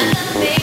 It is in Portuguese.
Amém.